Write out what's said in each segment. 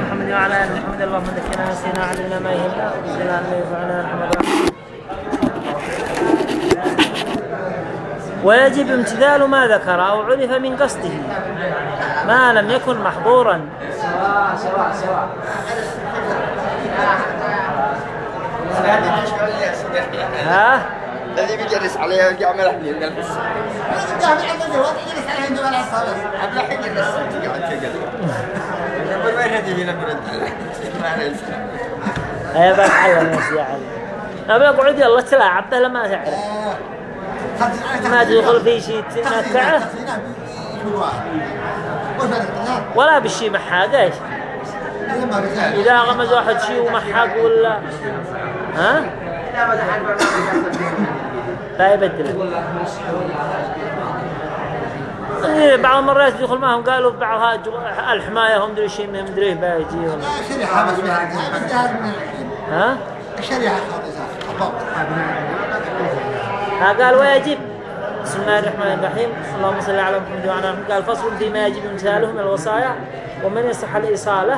محمد وعلى آل محمد. اللهم ذكرنا نسينا علمنا ما يهمنا. ان ينفعنا ويجب امتثال ما ذكر أو عرف من قصده. ما لم يكن محظورا. سواء سواء سواء ها؟ الذي بيجلس عليه ويرجع ملحني من الحس قبل حين الناس. تقعد يقول وين بقى علم يا علي أبي أقعد يلا تلاعب به لما تعرف ما تدخل في شيء تمتعه ولا بالشي محاق إيش إذا غمز واحد شيء ومحاق ولا ها لا يبدل إيه، بعض المرات يدخل معهم قالوا بعض ها- الحماية هم مدري شيء من مدري باجي ولا شريحة بس ها؟ شريحة ها قال ويجب. بسم الله الرحمن الرحيم. اللهم صل على محمد وعلى محمد. قال فصل فيما يجب امتثاله من الوصايا ومن يصح الإيصالة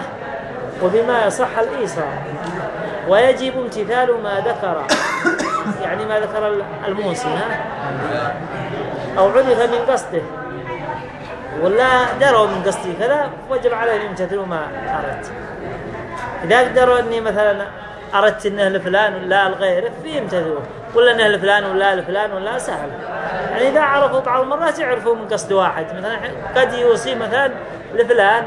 وبما يصح الإيصال. ويجب امتثال ما ذكر. يعني ما ذكر الموصي ها؟ أو عرف من قصده. ولا دروا من قصدي. كذا وجب عليهم يمتثلوا ما أردت. إذا قدروا أني مثلا أردت أنه لفلان ولا لغيره فيمتثلوا ولا أنه لفلان ولا لفلان ولا سهل. يعني إذا عرفوا بعض المرات يعرفوا من قصد واحد. مثلا قد يوصي مثلا لفلان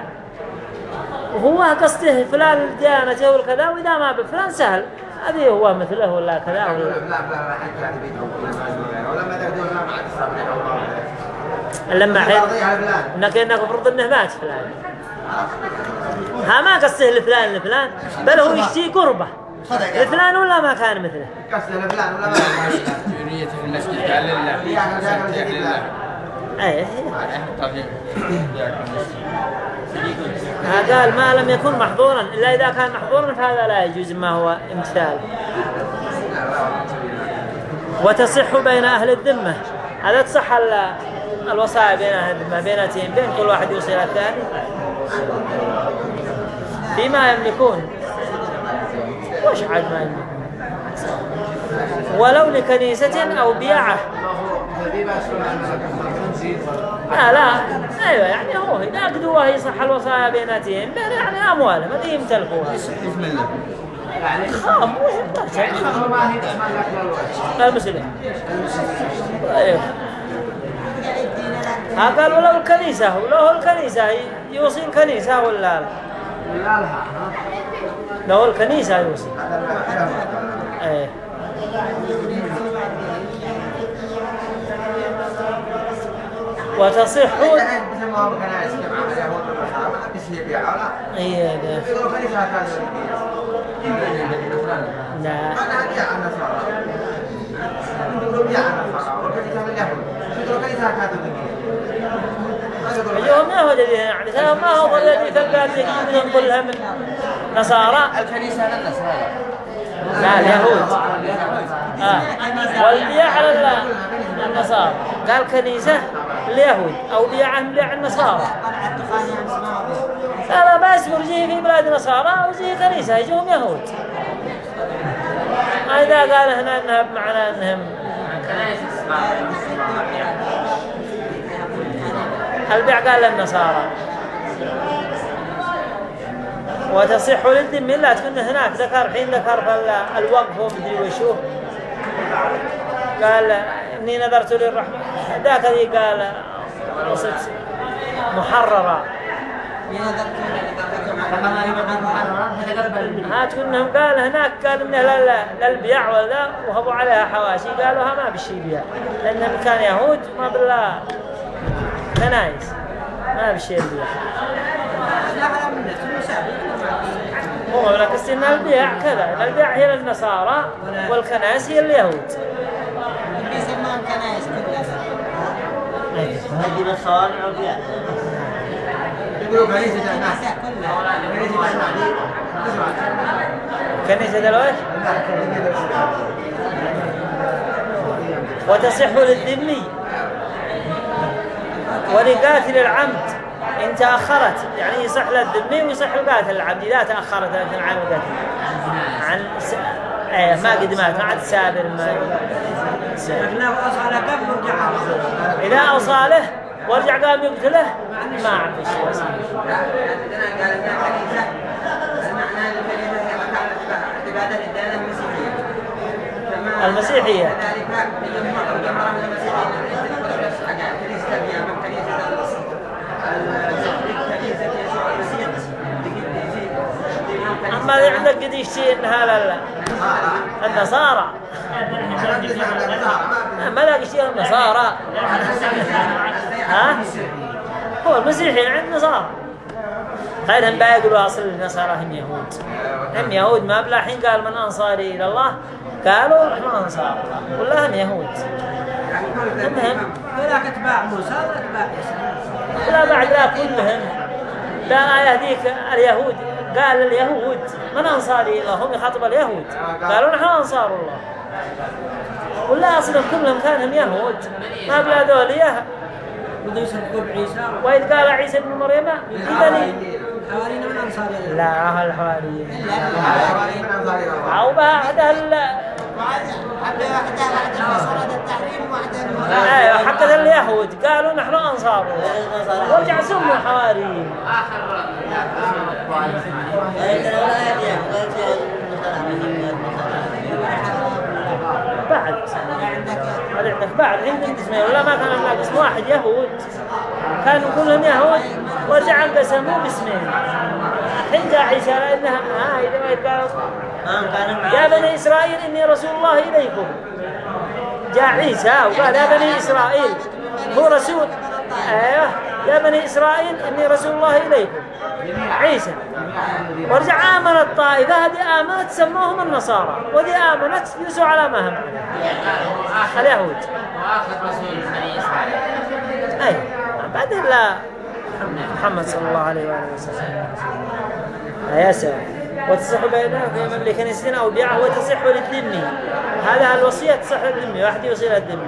وهو قصده فلان ديانته والكذا وإذا ما بفلان سهل. هذه هو مثله ولا كذا. ولا لما حين إنك إنك فرض إنه مات فلان. ها ما قصده لفلان لفلان. بل هو يشتي قربه لفلان ولا ما كان مثله؟ نيته الناس تجعل لله. تجعل لله. إيه. ها قال ما لم يكن محظورا. إلا إذا كان محظورا فهذا لا يجوز ما هو امتثال وتصح بين أهل الذمة. هذا تصح الوصايا بين الذمه بينتهم بين كل واحد يوصي إلى الثاني. فيما يملكون. وش عاد ما يملكون ولو لكنيسة أو بيعة. لا لا. أيوة يعني هو إذا قدوه يصح الوصايا بيناتهم بين يعني أموالهم هذه يمتلكوها بسم الله خام وش لا مسلم أيوة. ها قال ولو الكنيسة ولو الكنيسة يوصي الكنيسة ولا لا لو الكنيسة يوصي. إيه. وتصح إيه. لا. اليوم ما هو الذي يعني ما هو الذي تلقى منهم كلها من نصارى. الكنيسة للنصارى لا اليهود. آه. والبيع على ال- النصارى. قال كنيسة اليهود أو بيع بيع النصارى. لا بس مرجيه في بلاد النصارى وزي كنيسة يجوهم يهود. إذا قال هنا إنها بمعنى إنهم البيع قال للنصارى. وتصح للذم لا تكون هناك. ذكر حين ذكر الوقف ومدري وشو. قال إني نذرت للرحمن. ذاك ذي قال وصلت محررة. ها تكونهم قال هناك قال انه لل- للبيع ولا وهبوا عليها حواشي. قالوا ها ما بشي بيع. لانهم كان يهود ما بالله. كنايس ما بشي البيع هو لكن ان البيع كذا. البيع هي للنصارى والكنائس هي اليهود. كنيسة الناس وتصح للذمي ولقاتل العمد إن تأخرت. يعني يصح للذمي ويصح القاتل العبد إذا تأخرت لكن عن القتل. عن س... إيه ما قدمت. ما عاد سابر ما إذا أوصى له ورجع قام يقتله ما عاد شيء. يصير. المسيحية. اللي عندك قد يشتي إنها لا النصارى. ما لاقي شيء النصارى. ها؟ هو المسيحيين عند النصارى. غيرهم بقى يقولوا أصل النصارى هم يهود. هم يهود ما بلاحين قال من أنصاري إلى الله؟ قالوا نحن أنصار. ولا هم يهود. المهم ولا كتباع موسى ولا كتباع عيسى لا بعد لا كلهم. لا آية هذيك اليهود قال اليهود من أنصاري؟ الله هم يخاطب اليهود. قالوا نحن أنصار الله. ولا أصلا كلهم كانهم يهود. ما بلا بعيسى وإذ قال عيسى ابن مريم من أنصار الله. لا الحواريين. أو بعد أيوة حق اليهود قالوا نحن الله ورجع سموا حواريين بعد. هذا عندك بعد. عندك اسمين ولا ما كان هناك. اسم واحد يهود. كانوا كلهم يهود. ورجع انقسموا باسمين الحين جاء عيسى لانها ها إذا ما يتقال. يا بني إسرائيل إني رسول الله إليكم. جاء عيسى وقال يا بني إسرائيل هو رسول أيوه. يا بني إسرائيل إني رسول الله إليكم. عيسى. ورجع آمن الطائفة هذه آمنت سموهم النصارى. وذي آمنت يسوا على ما هم. اليهود. واخر رسول بني اسرائيل أي. بعد لا. محمد صلى الله عليه وآله وسلم. يا سلام. وتصح مملكة كنيستين أو بيعة وتصح للذمي هذا الوصية تصح للذمي واحد يوصي للذمي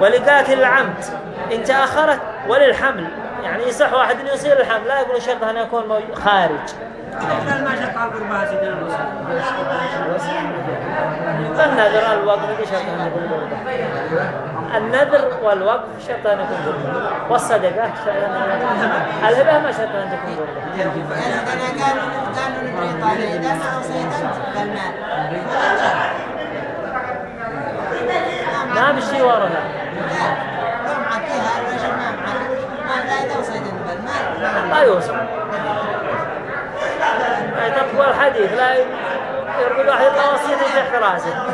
ولقاتل العمد إن تأخرت وللحمل. يعني يصح واحد إنه يصير الحمل لا يقول شرط أن يكون مو- خارج. النذر الوقف دي شرط أن يكون قربة النذر والوقف شرط أن يكون قربة والصدقة شرط أن يكون الهبة ما شرط أن تكون قربة أنا قالوا قالوا لبريطانيا إذا ما أوصيت أنت بالمال ما بشي ورثة لو معطيها الرجل ما معك ما لا إذا أوصيت أنت بالمال لا يوصل ما تقوى الحديث لا يقول واحد وصيته تحت رأسه.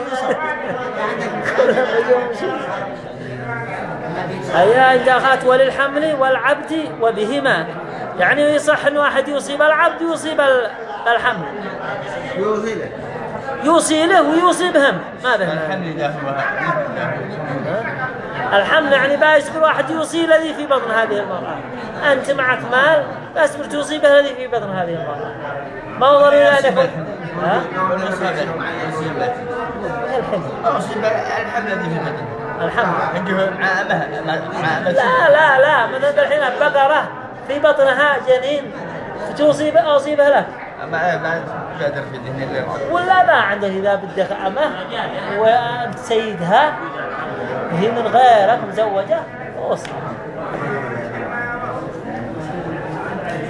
هيا إن أخذت وللحمل والعبد وبهما. يعني يصح أن واحد يصيب العبد ويصيب ال- الحمل. يوصي له ويوصي بهم. ما بهم الحمل له الحمل يعني بيصبر واحد يوصي الذي في بطن هذه المرأة. أنت معك مال بيصبر توصي به الذي في بطن هذه المرأة. ما هو ضروري أن يكون؟ الحمل الحمل الذي في الحمل لا لا لا. مثلا الحين بقرة في بطنها جنين. توصي به أوصي به لك. ما ما بادر في ذهني غير ولا ما عندك إذا بدك أمه وأنت سيدها هي من غيرك مزوجة. وصل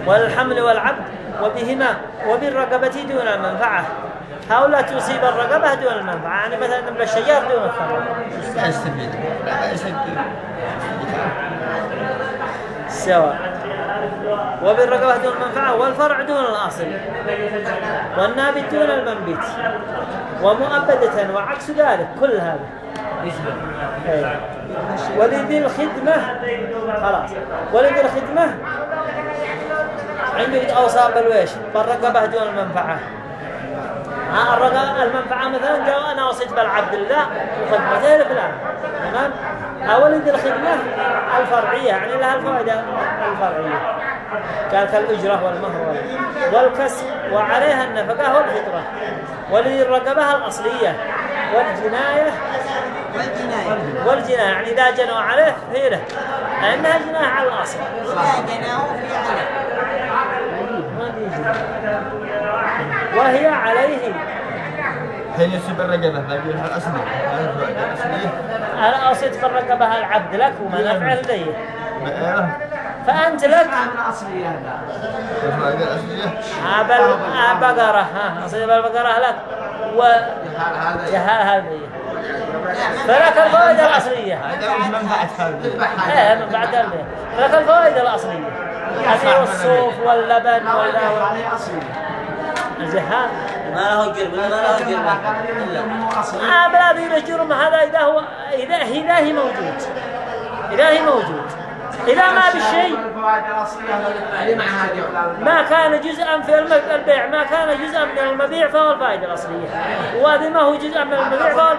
والحمل والعبد وبهما وبالرقبة دون المنفعة. هؤلاء تصيب الرقبة دون المنفعة. يعني مثلا بالشجار دون الثمر لا يستفيد لا يستفيد سواء. وبالرقبة دون المنفعة والفرع دون الأصل. والنابت دون المنبت. ومؤبدة وعكس ذلك كل هذا. أي. ولذي الخدمة خلاص. ولذي الخدمة عنده أوصى بالويش. بالرقبة دون المنفعة ها الرقبة المنفعة مثلا جاء أنا وصيت بالعبد الله وخدمته لفلان تمام؟ أولد الخدمة الفرعية يعني لها الفائدة الفرعية. قال كالأجرة والمهر وال- والكسب وعليها النفقة والفطرة. ولذي الرقبة الأصلية والجناية. والجناية والجناية يعني إذا جنوا عليه هي له لأنها جناح على الأصل. وفي علم. ما بيجي. وهي عليه حين يسب الرقبة الفائدة الأصلية الأصل تفرق بها العبد لك ومنافع لديه بقى فأنت لك. من الأصلية عبل بقرة. ها أصيب البقرة لك. وجهالها البية فلك الفوائد الأصلية. منفعة هذا إيه من بعد البية فلك الفوائد الأصلية. هذه والصوف واللبن واللا الجهال ما له جرم ما له أصلي آه بلا الجرم هذا إذا هو إذا إذا هي موجود. إذا هي موجود. إذا ما بالشيء ما كان جزءا في البيع ما كان جزءا من المبيع فهو الفائدة الأصلية. وهذا ما هو جزءا من المبيع فهو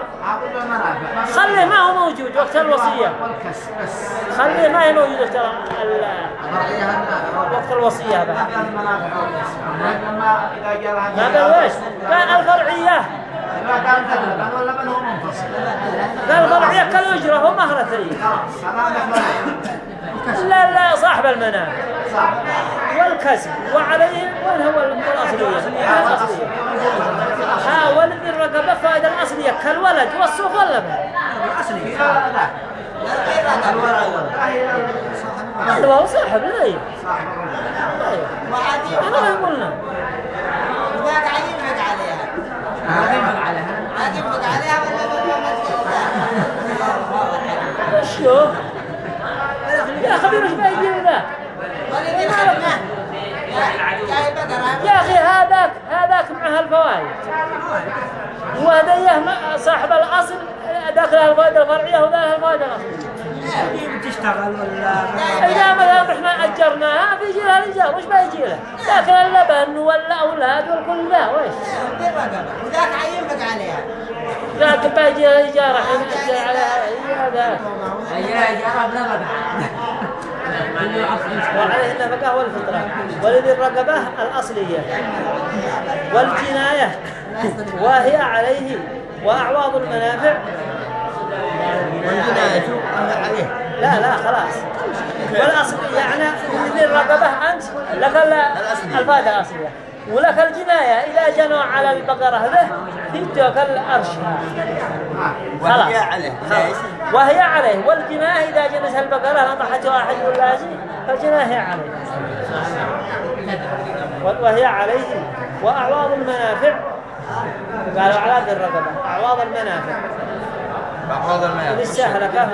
خليه ما هو موجود وقت الوصية. خليه ما هي موجود وقت وقت الوصية هذا. الفرعية إذا كان هو منفصل قال الفرعية كالأجرة هو مهرة هذا لا لا صاحب المنافع صح والكسب وعليه وين هو الأصلية. الأصلية ها ولد الرقبة فائدة الأصلية كالولد والصوف واللبن. أصلي لا. هذا هو صاحب ليه صاحب الرجل وعدي إحنا ما قلنا عليها عليها عليها. ولا ولا شو يا خبير إيش بيجي ذا ولد الخدمة جاي بقرة يا أخي هذاك هذاك معها الفوائد ما- صاحب الأصل له الفائده الفرعيه له الفائده الاصليه بتشتغل ولا إذا مثلا إحنا أجرناها بيجي لها الايجار وش بيجي له؟ لكن اللبن والاولاد والكل ذا وش؟ وذاك ينفق عليها. ذاك بيجي لها الايجار الحين اجر عليها إيه هذا وعليه النفقة والفطرة ولذي الرقبة الأصلية. والجناية وهي عليه وأعواض المنافع. والجناية. عليه. لا لا خلاص. والأصل يعني ذي الرقبة أنت لك ال- الفائدة الأصلية. ولك الجناية إذا جنوا على البقرة. ذه يدوك الأرش. خلاص. وهي عليه. وهي عليه. والجناية إذا جنتها البقرة نطحت واحد ولا شيء فالجناية عليه. وهي عليه. وأعواض المنافع. قالوا على ذي الرقبة. أعواض المنافع. بعض إذا المياه استهلكه.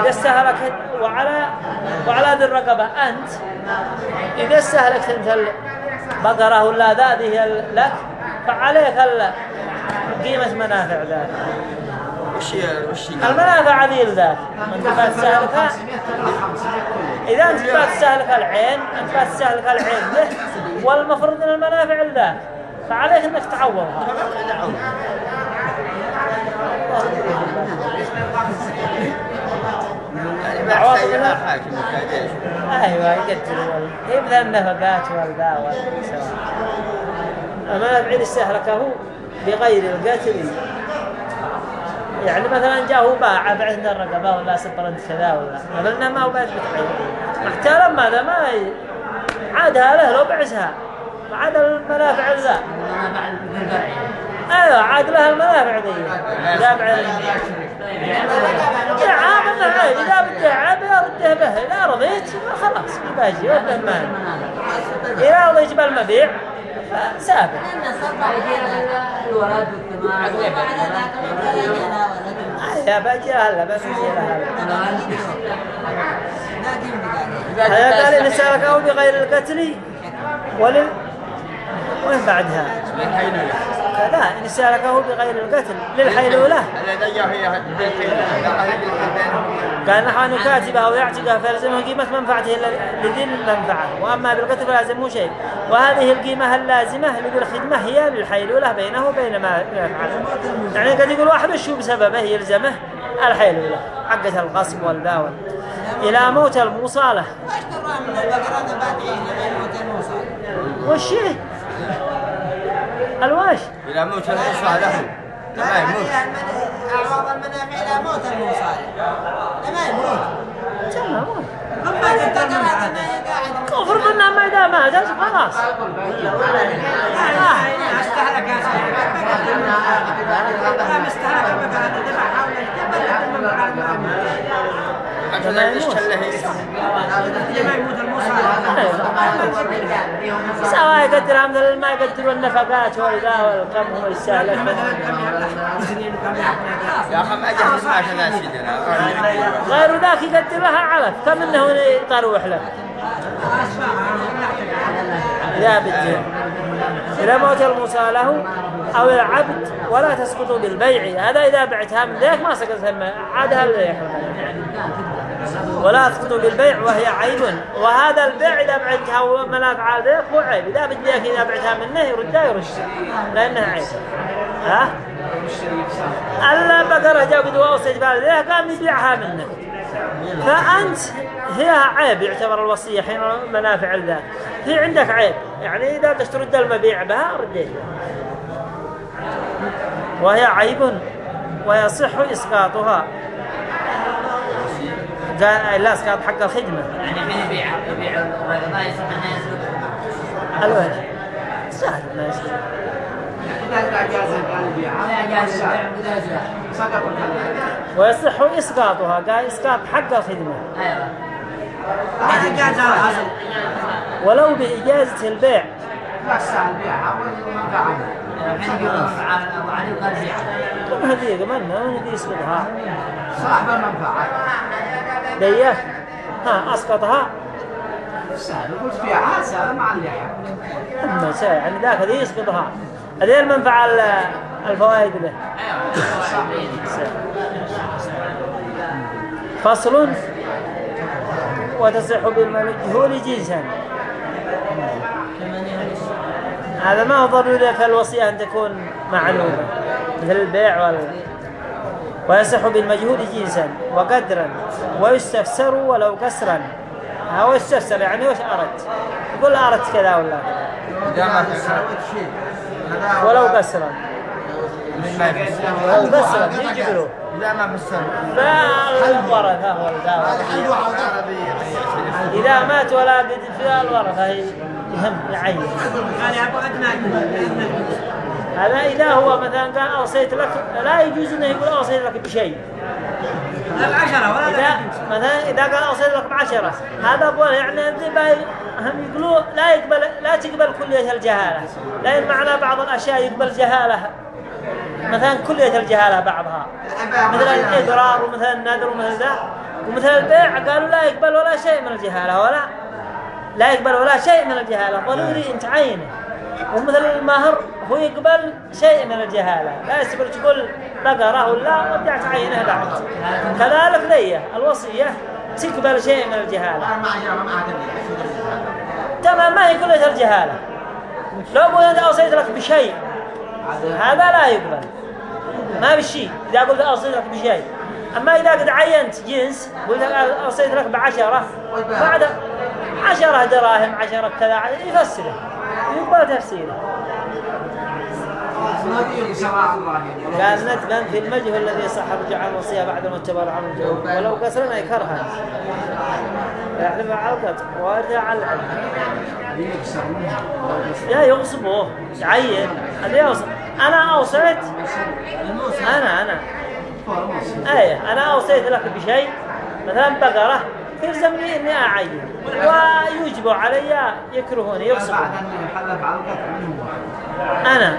إذا استهلك وعلى وعلى ذي الرقبة. أنت إذا استهلكت أنت البقرة ولا ذا هي لك فعليك قيمة منافع ذاك. وش وش؟ المنافع ذي ذاك. إذا أنت بتستهلك العين أنت بتستهلك العين له والمفروض أن المنافع ذاك. فعليك أنك تعوضها. حاكم محتاجين أيوه يقتل يبذل النفقات والذا والسواء اما بعيد استهلكه بغير القتل يعني مثلا جاء هو باع بعثنا الرقبه ولا سبرنت كذا ولا قبلنا ما هو بعث بتعين محترم ماذا ما عادها له لو بعثها عاد المنافع ذا أيوه عاد لها المنافع ذي لا بعد يا عاب انه عيب اذا بده به اذا رضيت خلاص باجي ولا ما اذا رضيت بالمبيع فسابق الولد يا باجي هلا ينفق عليها هذا قال ان سالكه بغير القتل ولل وين بعدها؟ لا ان سالكه بغير القتل هي قال نحو أن يكاتبه أو يعتقة فيلزمه قيمة منفعته لذي المنفعة. وأما بالقتل فلا يلزمه شيء. وهذه القيمة اللازمة لذي الخدمة هي للحيلولة بينه وبين ما يفعل. يعني قد يقول واحد وش هو بسببه؟ يلزمه الحيلولة. حقة الغصب والداول إلى موت الموصالة. اشترى من البقرة ذباتين لما يموت الموصل وش؟ الواش إلى موت الموصى له ما يموت أعواض المنافع إلى موت يموت تمام ما تقدر من هذا افرض انها ما اذا ماتت خلاص استهلك يا لا حول الجبل لما بعد ما عشان لا يشتله ما يموت المصاب سواء يقدرها مثل ما يقدروا النفقات والذا كم يحلى يا أخي ما أجهز ما عشان أسيدنا غير ذاك يقدر لها علف كم انه يطروح له إذا بدي إذا موت الموصى له أو العبد ولا تسقط بالبيع هذا إذا بعتها من ذاك ما سقط هم عادها اللي يحرم ولا تسقط بالبيع وهي عيب وهذا البيع إذا بعتها ومنافع ذاك هو عيب. إذا بديك إذا بعتها منه يردها يرش. لأنها عيب. ها؟ البقرة جاء قد وصيت بالذاك قام يبيعها منك فأنت هي عيب يعتبر الوصية حين منافع الذات هي عندك عيب. يعني إذا ترد المبيع بها رديه وهي عيب. ويصح إسقاطها. قال لا إسقاط حق الخدمة. يعني حين يبيع يبيع ما يصح انه الوجه. سهل ما لا مجازة ويصح إسقاطها. قال إسقاط حق الخدمة. أيوه. هذا جاز الأصل ولو بإجازة البيع كم هدية وين هدي يسقطها. صاحب المنفعة. دية. ها أسقطها. سهل قلت فيها سهل مع شيء يعني ذاك هذه يسقطها. هذه المنفعة ال- الفوائد له. فصل. وتصح بالمجهول جنسا هذا ما هو ضروري في الوصية أن تكون معلومة مثل البيع وال... ويصح بالمجهول جنسا وقدرا ويستفسر ولو كسرا. هو يستفسر يعني وش أردت؟ يقول أردت كذا ولا؟ كذا إذا ما فسر ولو كسرا. له إذا ما فسر فالورثة هو الدعوة إذا مات ولا قد في الورثة يهم يعين يا أبو أدنى هذا إذا هو مثلا قال أوصيت لك لا يجوز أنه يقول أوصيت لك بشيء العشرة ولا إذا لا مثلا إذا قال أوصيت لك بعشرة هذا أبوه يعني هم يقولوا لا يقبل لا تقبل كلية الجهالة. لأن معنى بعض الأشياء يقبل جهالة. مثلا كلية الجهالة بعضها. مثل الإضرار ومثل النذر ومثل ذا ومثل البيع قالوا لا يقبل ولا شيء من الجهالة ولا لا يقبل ولا شيء من الجهالة. ضروري أنت عينه ومثل المهر هو يقبل شيء من الجهالة. لا يستقبل تقول بقرة ولا رجع تعينه بعد. كذلك ذي الوصية تقبل شيء من الجهالة. تمام ما هي كلية الجهالة. لو قلت أوصيت لك بشيء هذا لا يقبل. ما بالشيء إذا قلت أوصيت لك بشيء. أما إذا قد عينت جنس قلت أوصيت لك بعشرة. بعد عشرة دراهم عشرة كذا يفسره. يقبل تفسيره. قال نتقن في المجهول الذي صح رجع عن الوصية بعد ما اتبر عن الجهول ولو كسرنا يكرها يحلف على القدر وأرجع على العلم. لا يغصبه يعين هذا يغصب. أنا أوصيت. أنا أنا. إيه أنا أوصيت لك بشيء. مثلا بقرة تلزمني إني اعين ويوجب علي يكرهوني يغصبون أنا.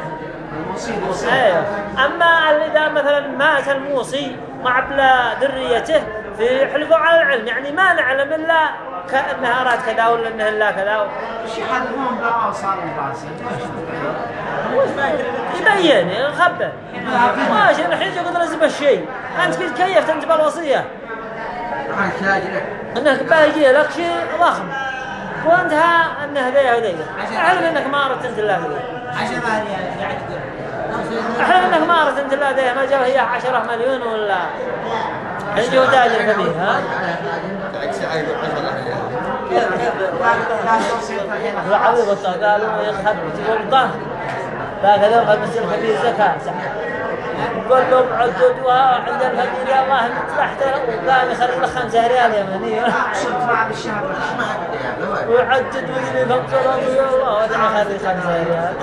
أيوه أما اذا مثلا مات الموصي مع بلا ذريته في حلفوا على العلم يعني ما نعلم إلا كأنها اراد كذا ولا انه لا كذا. يبين يخبر. ماشي الحين تقول لازم الشيء أنت كيف كيف أنت بالوصية. إنك باجي لك شيء ضخم. وانت ها انه ذي وذي اعلم إنك ما أردت أنت إلا ذي. عشرة إحنا إنك ما أردت أنت إلا ذي. ما جاب هي 10 مليون ولا عنده تاجر كبير ها؟ عيب عشرة العوض قالوا يخب تقول ضه ذاك ذا قد بس الكبير زكاة. صح يقول لهم عددوها عند الفقير يا الله تحت وقام له خمسة ريال يمنية ويعدد ويجري فمصر يا الله ودع يخرج خمسة ريال.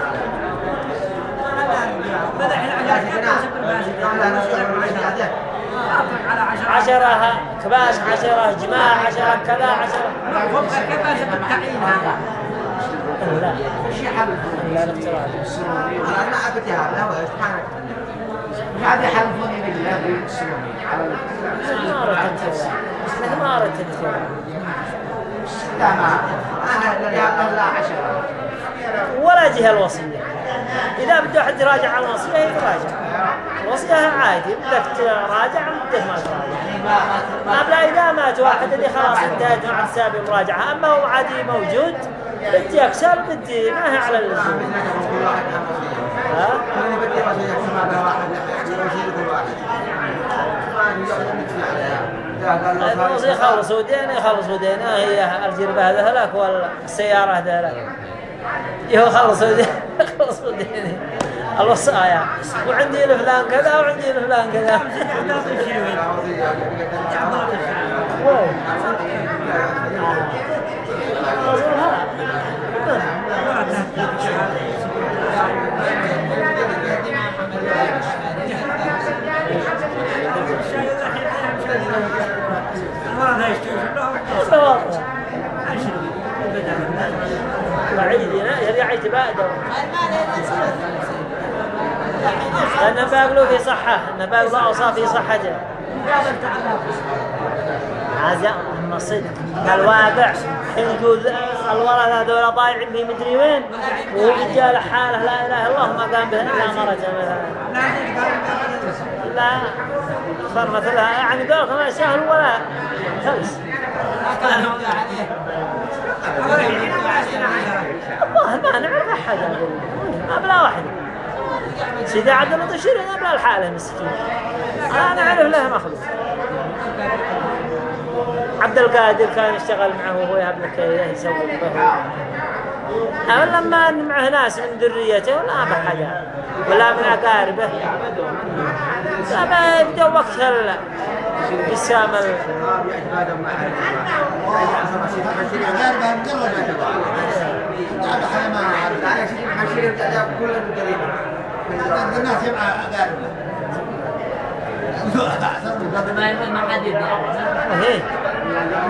عشرة كباش عشرة جماع عشرة كذا عشرة فوق كباش بالتعيين هذا ولا جهة الوصية. إذا بده أحد يراجع على الوصية يراجع. الوصية عادي بدك تراجع ما تراجع. أما إذا مات واحد اللي خلاص انتهت مع السابق مراجعة. أما هو عادي موجود بدي أكسر بدي ما هي على اللزوم ها؟ بدي وصية ما بها واحد كل واحد الوصية خلصوا دينا يخلصوا دينا هي الجربة هذا هلاك والسيارة هذا هلاك؟ يهو خلصوا دينا خلصوا دينا الوصايا وعندي لفلان كذا وعندي لفلان كذا. واو. المرض يشتغل له تواضع. بعيدنا لأن باقلوا في صحة. أن باقلوا أوصاف في صحته هذا أما صدق الواقع يقول الورث هذول ضايعين في مدري وين. وهو رجال حاله لا إله إلا الله ما قام به إلا مرته مثلا لا. صار مثلها يعني قالوا ما سهل ولا والله ما نعرف أحد ما بلا واحد. سيدي عبد اللطيف شيرين ما بلا الحالة مسكين. أنا أعرف له مخلوق عبد القادر كان يشتغل معه يهب لك إياه يسوي به أو لما معه ناس من ذريته ولا بحدا ولا من أقاربه. لا يبدأ وقت ال- السام ال- الناس يبقى أقارب ما يكون ما حد يدري هي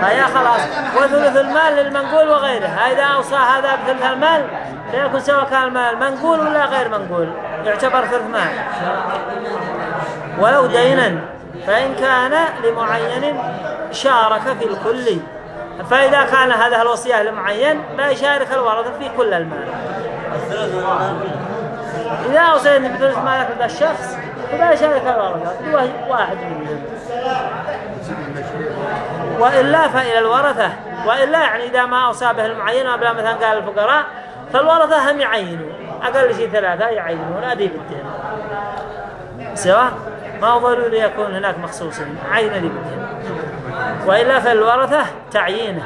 فيا خلاص وثلث المال للمنقول وغيره إذا أوصى هذا بثلث المال فيكون سواء كان المال منقول ولا غير منقول يعتبر ثلث مال ولو دينا فإن كان لمعين شارك في الكل فإذا كان هذا الوصية لمعين لا يشارك الورثة في كل المال. إذا أوصينا بثلث مالك لدى الشخص فلا يشارك الورثة واحد منهم. وإلا فإلى الورثة. وإلا يعني إذا ما أوصى به المعين وبلا مثلا قال الفقراء فالورثة هم يعينوا. أقل شيء ثلاثة يعينون هذه بالدين سواء؟ ما ضروري يكون هناك مخصوصا عين لي بالدين وإلا فالورثة تعيينه.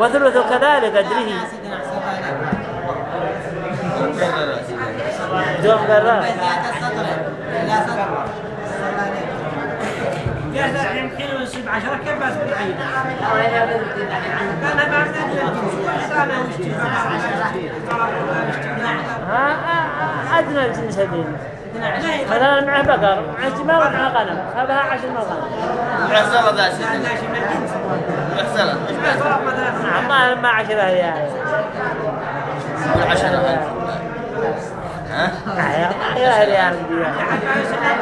وثلث كذلك أدره دوم قرار يا زلمه يمكن يصيب 10 كباس بالعين كان بعد كان يشتري ها أدنى الجنس هذين. مثلا معه بقر معه جمال ومعه غنم. هذا عشر من الغنم حصلت ذا حصلت نعم ما ما عشرة ريال. والعشرة ها؟ عشرة ريال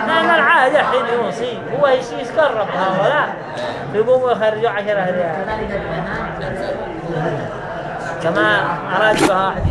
لأن العادة حين يوصي هو يشي يتقرب هؤلاء يقوموا يخرجوا عشرة ريال. كما أراد بها واحد